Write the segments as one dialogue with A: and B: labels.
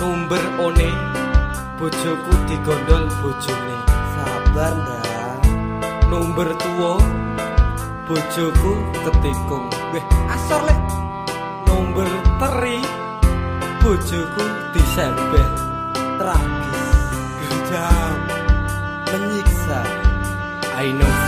A: number one bojoku digondol bojone.
B: Sabar ndang
A: number tuwa bojoku ketikung
B: weh asor lek.
A: Number teri bojoku disembeh.
B: Tragis.
A: Gejam
B: menyiksa.
A: I know.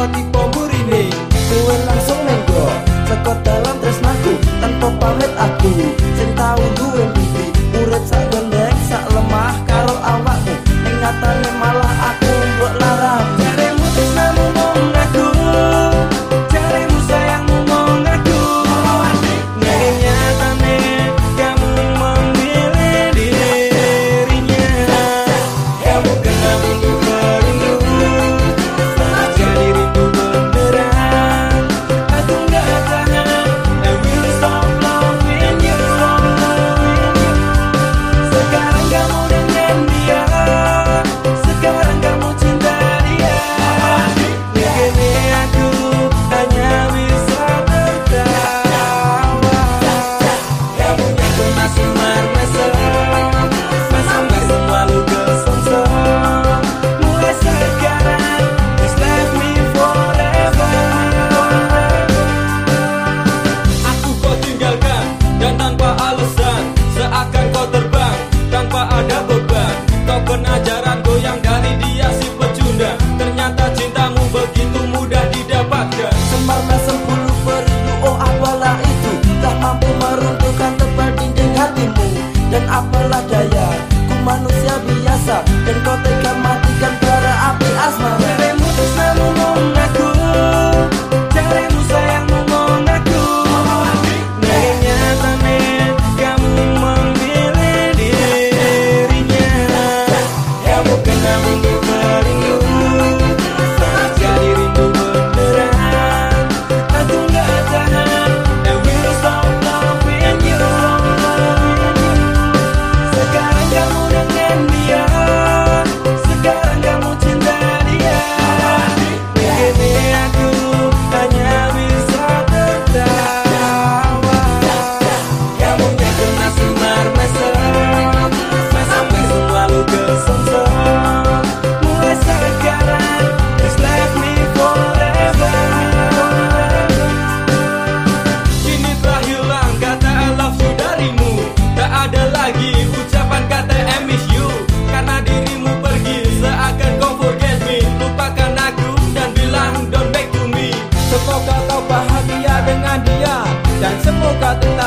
B: Di tipe ini Kue langsung nenggo Sekot dalam tresnaku Tanpa pamit aku. Sing tau duwe mimpi Urut sak gondeng sak lemah Karo awakmu. Ingatannya apalah daya. Ku manusia biasa dan kau tega mati.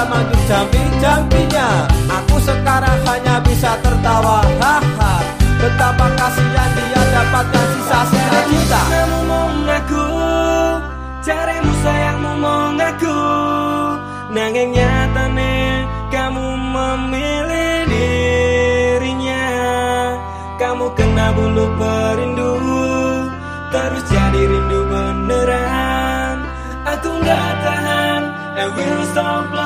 B: Maju jampi-jampinya Aku sekarang hanya bisa tertawa Haha. Betapa kasihan dia dapatkan sisa-sisa kita. Kamu mau ngaku Carimu sayangmu mau ngaku Nanging nyatane Kamu memilih dirinya. Kamu kena bulu perindu Terus jadi rindu beneran. Aku gak tahan And we'll stop